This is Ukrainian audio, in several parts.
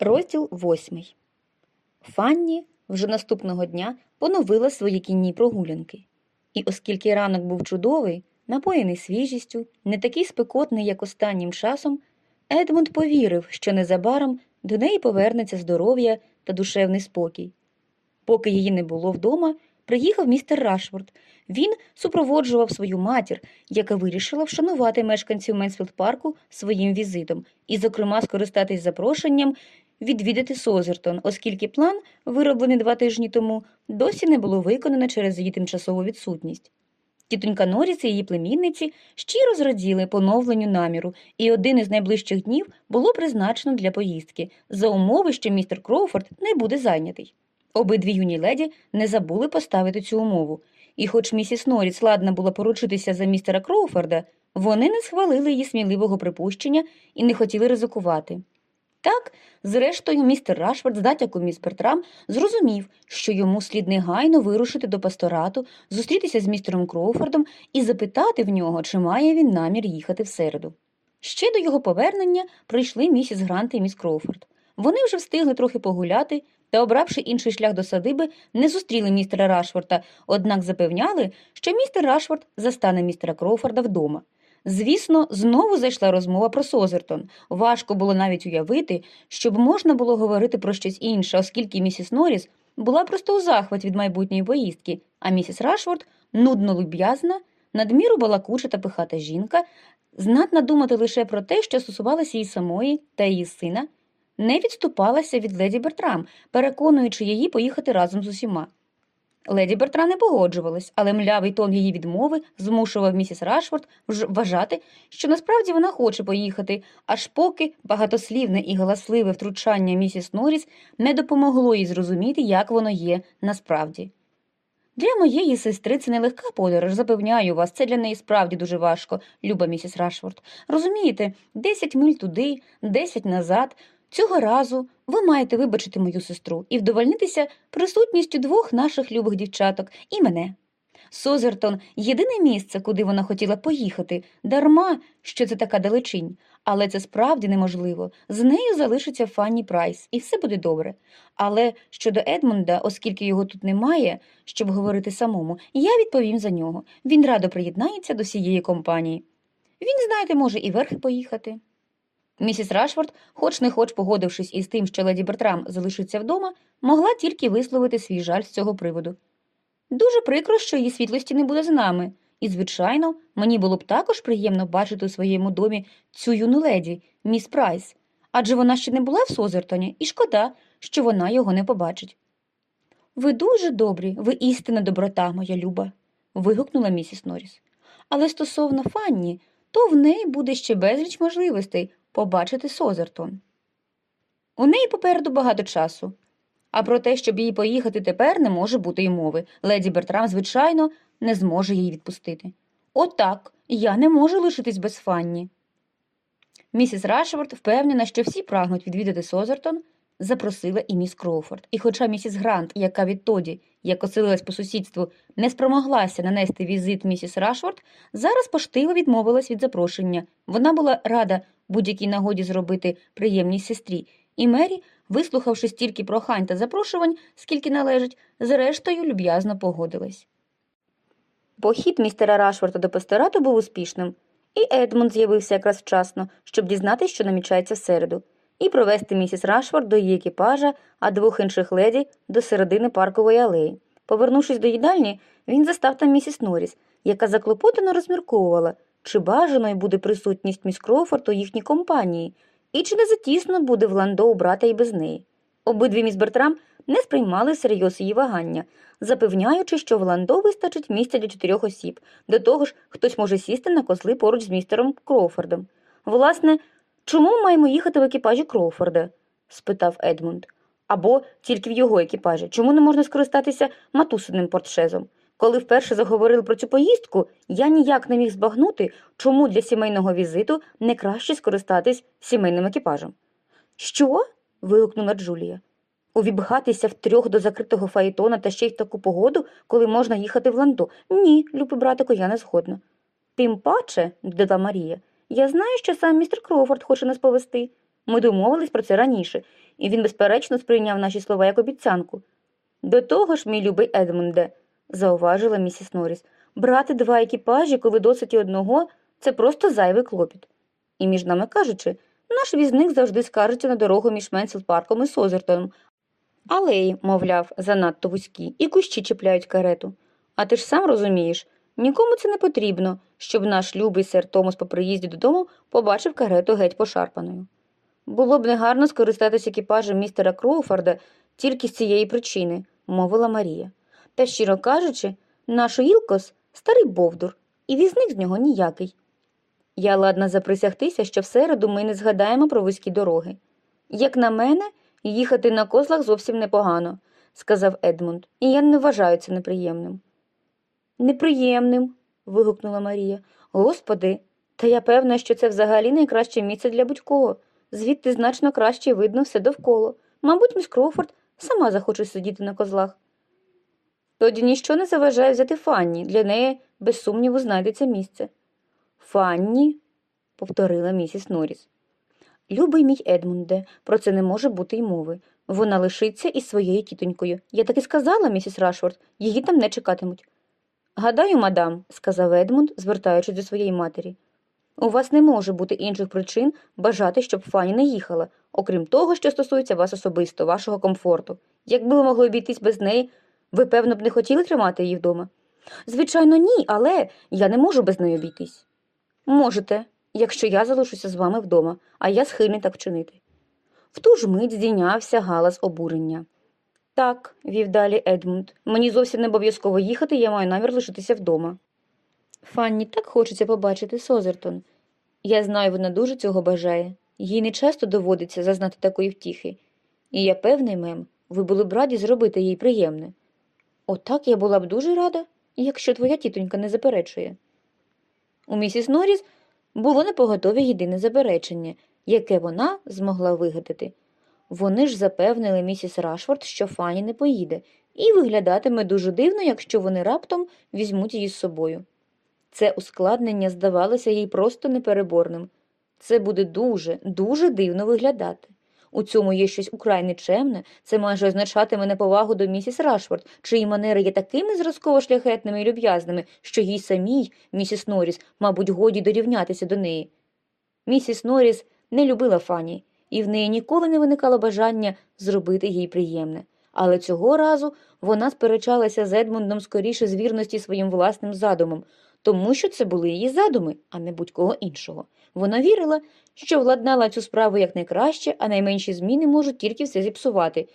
Розділ восьмий. Фанні вже наступного дня поновила свої кінні прогулянки. І оскільки ранок був чудовий, напоєний свіжістю, не такий спекотний, як останнім часом, Едмунд повірив, що незабаром до неї повернеться здоров'я та душевний спокій. Поки її не було вдома, приїхав містер Рашфорд. Він супроводжував свою матір, яка вирішила вшанувати мешканців Менсфілд парку своїм візитом і, зокрема, скористатись запрошенням відвідати Созертон, оскільки план, вироблений два тижні тому, досі не було виконано через її тимчасову відсутність. Тітонька Норіс і її племінниці щиро зраділи поновленню наміру, і один із найближчих днів було призначено для поїздки, за умови, що містер Кроуфорд не буде зайнятий. Обидві юні леді не забули поставити цю умову, і хоч місіс Норіс ладна була поручитися за містера Кроуфорда, вони не схвалили її сміливого припущення і не хотіли ризикувати. Так, зрештою, містер Рашфорд з натяком міс Бертрам зрозумів, що йому слід негайно вирушити до пасторату, зустрітися з містером Кроуфордом і запитати в нього, чи має він намір їхати в середу. Ще до його повернення прийшли місіс Грант і міс Кроуфорд. Вони вже встигли трохи погуляти та, обравши інший шлях до садиби, не зустріли містера Рашфорда, однак запевняли, що містер Рашфорд застане містера Кроуфорда вдома. Звісно, знову зайшла розмова про Созертон. Важко було навіть уявити, щоб можна було говорити про щось інше, оскільки місіс Норріс була просто у захваті від майбутньої поїздки, а місіс Рашфорд нудно люб'язна, надміру балакуча та пихата жінка, знатна думати лише про те, що стосувалося її самої та її сина, не відступалася від леді Бертрам, переконуючи її поїхати разом з усіма. Леді Бертра не погоджувалась, але млявий тон її відмови змушував місіс Рашфорд вважати, що насправді вона хоче поїхати, аж поки багатослівне і галасливе втручання місіс Норріс не допомогло їй зрозуміти, як воно є насправді. Для моєї сестри це нелегка подорож, запевняю вас, це для неї справді дуже важко, люба місіс Рашфорд. Розумієте, десять миль туди, десять назад. Цього разу ви маєте вибачити мою сестру і вдовольнитися присутністю двох наших любих дівчаток і мене. Созертон єдине місце, куди вона хотіла поїхати, дарма, що це така далечінь, але це справді неможливо. З нею залишиться Фанні Прайс, і все буде добре. Але щодо Едмунда, оскільки його тут немає, щоб говорити самому, я відповім за нього. Він радо приєднається до всієї компанії. Він, знаєте, може і верхи поїхати. Місіс Рашфорд, хоч не хоч погодившись із тим, що леді Бертрам залишиться вдома, могла тільки висловити свій жаль з цього приводу. Дуже прикро, що її світлості не буде з нами, і, звичайно, мені було б також приємно бачити у своєму домі цю юну леді, міс Прайс, адже вона ще не була в Созертоні, і шкода, що вона його не побачить. Ви дуже добрі, ви істинна доброта, моя люба, вигукнула місіс Норріс. Але стосовно Фанні, то в неї буде ще безліч можливостей побачити Созертон. У неї попереду багато часу. А про те, щоб їй поїхати тепер, не може бути й мови. Леді Бертрам, звичайно, не зможе її відпустити. Отак, я не можу лишитись без Фанні. Місіс Рашфорд впевнена, що всі прагнуть відвідати Созертон, запросила і міс Кроуфорд. І хоча місіс Грант, яка відтоді, як оселилась по сусідству, не спромоглася нанести візит місіс Рашфорд, зараз поштиво відмовилась від запрошення. Вона була рада будь-якій нагоді зробити приємність сестрі, і Мері, вислухавши стільки прохань та запрошувань, скільки належить, зрештою люб'язно погодилась. Похід містера Рашфорда до пасторату був успішним, і Едмунд з'явився якраз вчасно, щоб дізнатися, що намічається в середу, і провести місіс Рашфорд до її екіпажа, а двох інших леді до середини паркової алеї. Повернувшись до їдальні, він застав там місіс Норріс, яка заклопотано розмірковувала, чи бажаною буде присутність міс Кроуфорд у їхній компанії, і чи не затісно буде в ландо у брата і без неї. Обидві міс Бертрам не сприймали всерйоз її вагання, запевняючи, що в ландо вистачить місця для чотирьох осіб, до того ж, хтось може сісти на козли поруч з містером Кроуфордом. Власне, чому ми маємо їхати в екіпажі Кроуфорда? спитав Едмунд. Або тільки в його екіпажі. Чому не можна скористатися матусиним портшезом? Коли вперше заговорили про цю поїздку, я ніяк не міг збагнути, чому для сімейного візиту не краще скористатись сімейним екіпажем. Що? вигукнула Джулія. Увібгатися втрьох до закритого фаєтона та ще й в таку погоду, коли можна їхати в ландо. Ні, любий братику, я не згодна. Тим паче, додала Марія, я знаю, що сам містер Кроуфорд хоче нас повести. Ми домовились про це раніше, і він, безперечно, сприйняв наші слова як обіцянку. До того ж, мій любий Едмунде, зауважила місіс Норріс, брати два екіпажі, коли досить одного, це просто зайвий клопіт. І між нами кажучи, наш візник завжди скаржиться на дорогу між Менсфілд парком і Созертоном. Алеї, мовляв, занадто вузькі, і кущі чіпляють карету. А ти ж сам розумієш, нікому це не потрібно, щоб наш любий сер Томас по приїзді додому побачив карету геть пошарпаною. Було б негарно скористатися екіпажем містера Кроуфорда тільки з цієї причини, мовила Марія. Та, щиро кажучи, наш Уілкос – старий бовдур, і візник з нього ніякий. Я ладна заприсягтися, що в середу ми не згадаємо про вузькі дороги. Як на мене, їхати на козлах зовсім непогано, сказав Едмунд, і я не вважаю це неприємним. Неприємним. вигукнула Марія. Господи, та я певна, що це взагалі найкраще місце для будь-кого. Звідти значно краще видно все довкола. Мабуть, міс Кроуфорд сама захоче сидіти на козлах. Тоді ніщо не заважає взяти Фанні, для неї, без сумніву, знайдеться місце. Фанні, повторила місіс Норріс. Любий мій Едмунде, про це не може бути й мови. Вона лишиться із своєю тітонькою. Я так і сказала, місіс Рашфорд, її там не чекатимуть. Гадаю, мадам, сказав Едмунд, звертаючись до своєї матері. У вас не може бути інших причин бажати, щоб Фанні не їхала, окрім того, що стосується вас особисто, вашого комфорту. Якби ви могли обійтись без неї, ви, певно, б не хотіли тримати її вдома? Звичайно, ні, але я не можу без неї обійтись. Можете, якщо я залишуся з вами вдома, а я схильний так вчинити. В ту ж мить здійнявся галас обурення. Так, вів далі Едмунд, мені зовсім не обов'язково їхати, я маю намір лишитися вдома. Фанні так хочеться побачити Созертон. Я знаю, вона дуже цього бажає. Їй не часто доводиться зазнати такої втіхи. І я певний, мем, ви були б раді зробити їй приємне. Отак я була б дуже рада, якщо твоя тітонька не заперечує. У місіс Норріс було непоготове єдине заперечення, яке вона змогла вигадати. Вони ж запевнили місіс Рашфорд, що Фанні не поїде, і виглядатиме дуже дивно, якщо вони раптом візьмуть її з собою. Це ускладнення здавалося їй просто непереборним. Це буде дуже, дуже дивно виглядати. У цьому є щось украй нечемне, це майже означатиме неповагу до місіс Рашфорд, чиї манери є такими зразково шляхетними і люб'язними, що їй самій, місіс Норріс, мабуть, годі дорівнятися до неї. Місіс Норріс не любила Фані, і в неї ніколи не виникало бажання зробити їй приємне. Але цього разу вона сперечалася з Едмундом скоріше з вірності своїм власним задумам, тому що це були її задуми, а не будь-кого іншого. Вона вірила, що владнала цю справу якнайкраще, а найменші зміни можуть тільки все зіпсувати.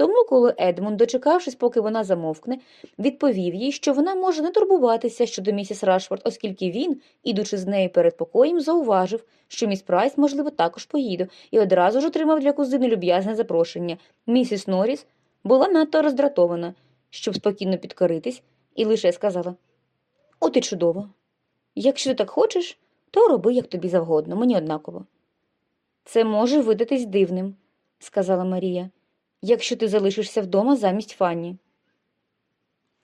Тому, коли Едмунд, дочекавшись, поки вона замовкне, відповів їй, що вона може не турбуватися щодо місіс Рашфорд, оскільки він, ідучи з нею перед покоєм, зауважив, що міс Прайс, можливо, також поїде, і одразу ж отримав для кузини люб'язне запрошення. Місіс Норріс була надто роздратована, щоб спокійно підкоритись, і лише сказала От і чудово. Якщо ти так хочеш, то роби, як тобі завгодно, мені однаково. Це може видатись дивним, сказала Марія, якщо ти залишишся вдома замість Фанні.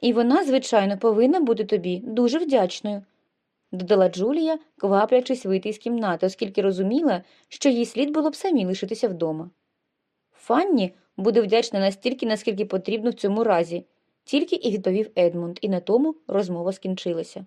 І вона, звичайно, повинна бути тобі дуже вдячною, додала Джулія, кваплячись вийти з кімнати, оскільки розуміла, що їй слід було б самі лишитися вдома. Фанні буде вдячна настільки, наскільки потрібно в цьому разі, тільки і відповів Едмунд, і на тому розмова скінчилася.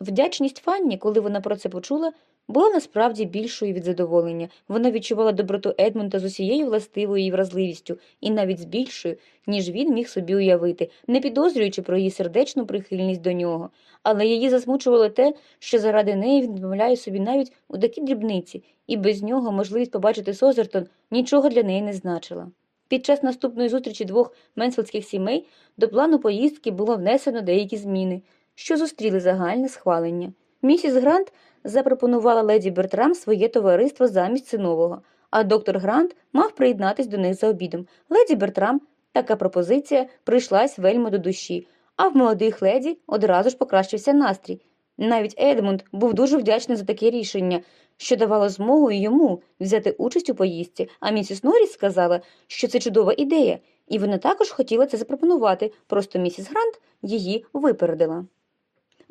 Вдячність Фанні, коли вона про це почула, була насправді більшою від задоволення. Вона відчувала доброту Едмунда з усією властивою її вразливістю, і навіть з більшою, ніж він міг собі уявити, не підозрюючи про її сердечну прихильність до нього. Але її засмучувало те, що заради неї він відмовляє собі навіть у такі дрібниці, і без нього можливість побачити Созертон нічого для неї не значила. Під час наступної зустрічі двох менсфілдських сімей до плану поїздки було внесено деякі зміни, що зустріли загальне схвалення. Місіс Грант запропонувала леді Бертрам своє товариство замість синового, а доктор Грант мав приєднатись до них за обідом. Леді Бертрам така пропозиція прийшлась вельми до душі, а в молодих леді одразу ж покращився настрій. Навіть Едмунд був дуже вдячний за таке рішення, що давало змогу йому взяти участь у поїздці, а місіс Норріс сказала, що це чудова ідея, і вона також хотіла це запропонувати, просто місіс Грант її випередила.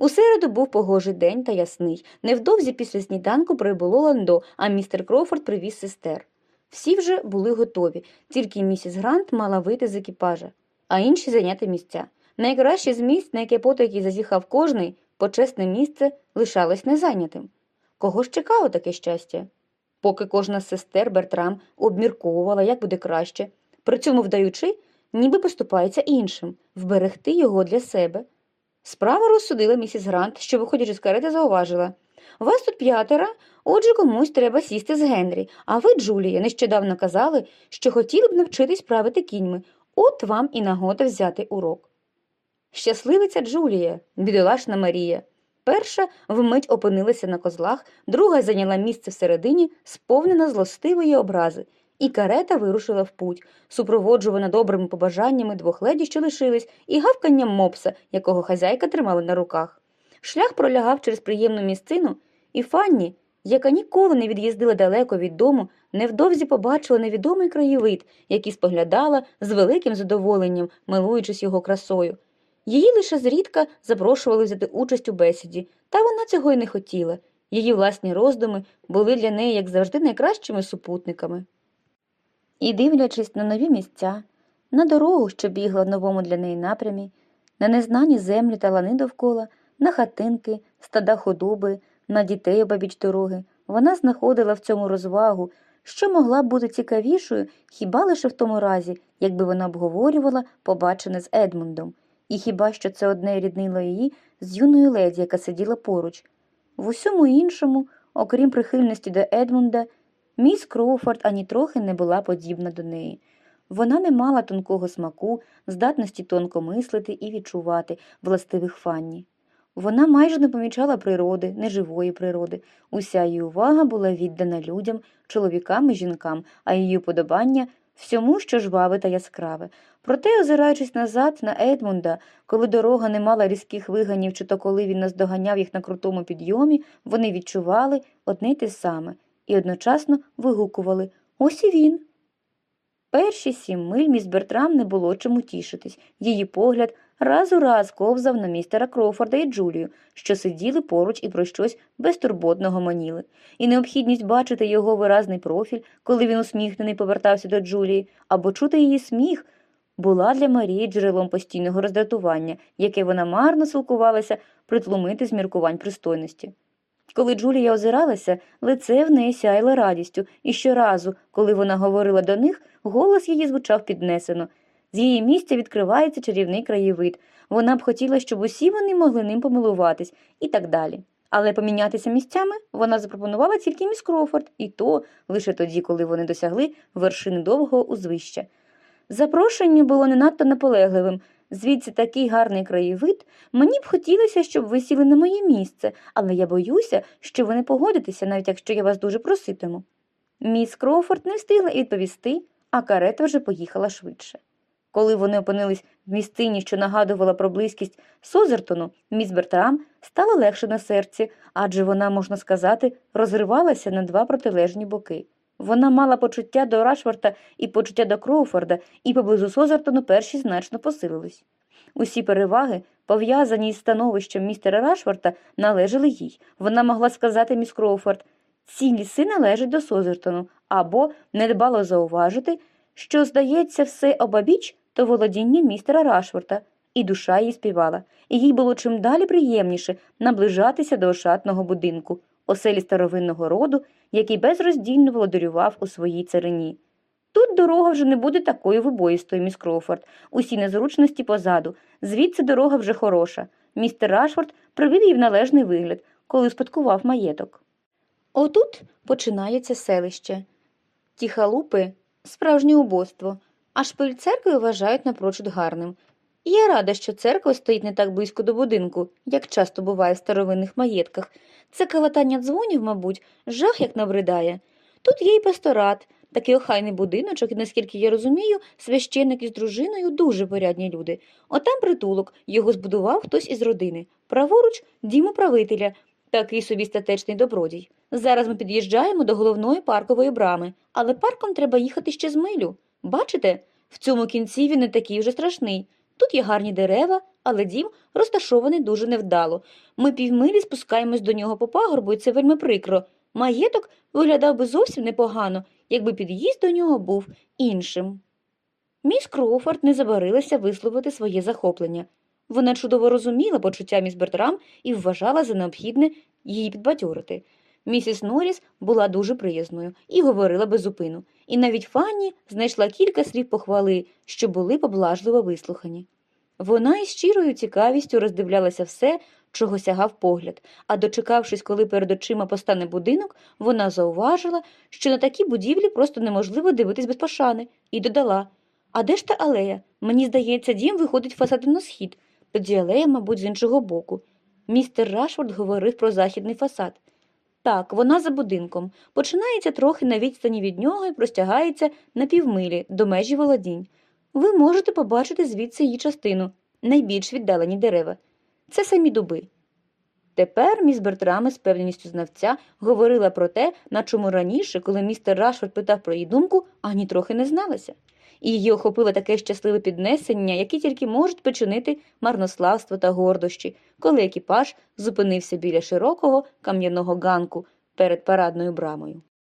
У середу був погожий день та ясний. Невдовзі після сніданку прибуло Ландо, а містер Кроуфорд привіз сестер. Всі вже були готові, тільки місіс Грант мала вийти з екіпажа, а інші зайняти місця. Найкраще з місць, на яке потайки зазіхав кожний, почесне місце лишалось незайнятим. Кого ж чекало таке щастя? Поки кожна з сестер Бертрам обмірковувала, як буде краще, при цьому вдаючи, ніби поступається іншим, вберегти його для себе. Справа розсудила місіс Грант, що, виходячи з карети, зауважила Вас тут п'ятеро, отже, комусь треба сісти з Генрі, а ви, Джулія, нещодавно казали, що хотіли б навчитись правити кіньми, от вам і нагода взяти урок. Щасливиця Джулія, бідолашна Марія. Перша вмить опинилася на козлах, друга зайняла місце всередині, сповнена злостивої образи, і карета вирушила в путь, супроводжувана добрими побажаннями двох леді, що лишились, і гавканням мопса, якого хазяйка тримала на руках. Шлях пролягав через приємну місцину, і Фанні, яка ніколи не від'їздила далеко від дому, невдовзі побачила невідомий краєвид, який споглядала з великим задоволенням, милуючись його красою. Її лише зрідка запрошували взяти участь у бесіді, та вона цього й не хотіла. Її власні роздуми були для неї, як завжди, найкращими супутниками. І, дивлячись на нові місця, на дорогу, що бігла в новому для неї напрямі, на незнані землі та лани довкола, на хатинки, стада худоби, на дітей обабіч дороги, вона знаходила в цьому розвагу, що могла б бути цікавішою хіба лише в тому разі, якби вона обговорювала побачене з Едмундом, і хіба що це одне ріднило її з юною леді, яка сиділа поруч. В усьому іншому, окрім прихильності до Едмунда, міс Кроуфорд ані трохи не була подібна до неї. Вона не мала тонкого смаку, здатності тонко мислити і відчувати властивих фанні. Вона майже не помічала природи, неживої природи. Уся її увага була віддана людям, чоловікам і жінкам, а її уподобання всьому, що жваве та яскраве. Проте, озираючись назад на Едмунда, коли дорога не мала різких виганів, чи то коли він наздоганяв їх на крутому підйомі, вони відчували одне й те саме і одночасно вигукували Ось і він. Перші сім миль міс Бертрам не було чому тішитись. Її погляд раз у раз ковзав на містера Кроуфорда і Джулію, що сиділи поруч і про щось безтурботно гомоніли. І необхідність бачити його виразний профіль, коли він усміхнений повертався до Джулії, або чути її сміх, була для Марії джерелом постійного роздратування, яке вона марно силкувалася притлумити з міркувань пристойності. Коли Джулія озиралася, лице в неї сяйло радістю, і щоразу, коли вона говорила до них, голос її звучав піднесено. З її місця відкривається чарівний краєвид. Вона б хотіла, щоб усі вони могли ним помилуватись, і так далі. Але помінятися місцями вона запропонувала тільки міс Крофорд, і то лише тоді, коли вони досягли вершини довгого узвища. Запрошення було не надто наполегливим. Звідси такий гарний краєвид. Мені б хотілося, щоб ви сіли на моє місце, але я боюся, що ви не погодитеся, навіть якщо я вас дуже проситиму. Міс Кроуфорд не встигла відповісти, а карета вже поїхала швидше. Коли вони опинились в місцині, що нагадувала про близькість Созертону, міс Бертрам стало легше на серці, адже вона, можна сказати, розривалася на два протилежні боки. Вона мала почуття до Рашфорта і почуття до Кроуфорда, і поблизу Созертону перші значно посилились. Усі переваги, пов'язані із становищем містера Рашфорта, належали їй. Вона могла сказати міс Кроуфорд, ці ліси належать до Созертону, або недбало зауважити, що, здається, все обабіч то володіння містера Рашфорта, і душа їй співала, і їй було чим далі приємніше наближатися до ошатного будинку, оселі старовинного роду, який безроздільно володарював у своїй царині. Тут дорога вже не буде такою вибоїстою, міс Кроуфорд, усі незручності позаду, звідси дорога вже хороша. Містер Рашфорд привів їй в належний вигляд, коли успадкував маєток. Отут починається селище. Ті халупи справжнє убоство, а шпиль церкви вважають напрочуд гарним. Я рада, що церква стоїть не так близько до будинку, як часто буває в старовинних маєтках. Це калатання дзвонів, мабуть, жах як набридає. Тут є й пасторат, такий охайний будиночок, і, наскільки я розумію, священник із дружиною дуже порядні люди. Отам притулок, його збудував хтось із родини. Праворуч дім управителя, такий собі статечний добродій. Зараз ми під'їжджаємо до головної паркової брами, але парком треба їхати ще з милю. Бачите, в цьому кінці він не такий вже страшний. Тут є гарні дерева, але дім розташований дуже невдало. Ми півмилі спускаємось до нього по пагорбу, і це вельми прикро. Маєток виглядав би зовсім непогано, якби під'їзд до нього був іншим. Міс Кроуфорд не забарилася висловити своє захоплення. Вона чудово розуміла почуття міс Бертрам і вважала за необхідне її підбадьорити. Місіс Норріс була дуже приязною і говорила без зупину, і навіть Фанні знайшла кілька слів похвали, що були поблажливо вислухані. Вона із щирою цікавістю роздивлялася все, чого сягав погляд, а дочекавшись, коли перед очима постане будинок, вона зауважила, що на такі будівлі просто неможливо дивитись без пошани, і додала А де ж та алея? Мені здається, дім виходить фасадом на схід, тоді алея, мабуть, з іншого боку. Містер Рашфорд говорив про західний фасад. Так, вона за будинком. Починається трохи на відстані від нього і простягається на півмилі до межі володінь. Ви можете побачити звідси її частину, найбільш віддалені дерева. Це самі дуби. Тепер міс Бертрами з певністю знавця говорила про те, на чому раніше, коли містер Рашфорд питав про її думку, ані трохи не зналася. І її охопило таке щасливе піднесення, які тільки можуть причинити марнославство та гордощі, коли екіпаж зупинився біля широкого кам'яного ганку перед парадною брамою.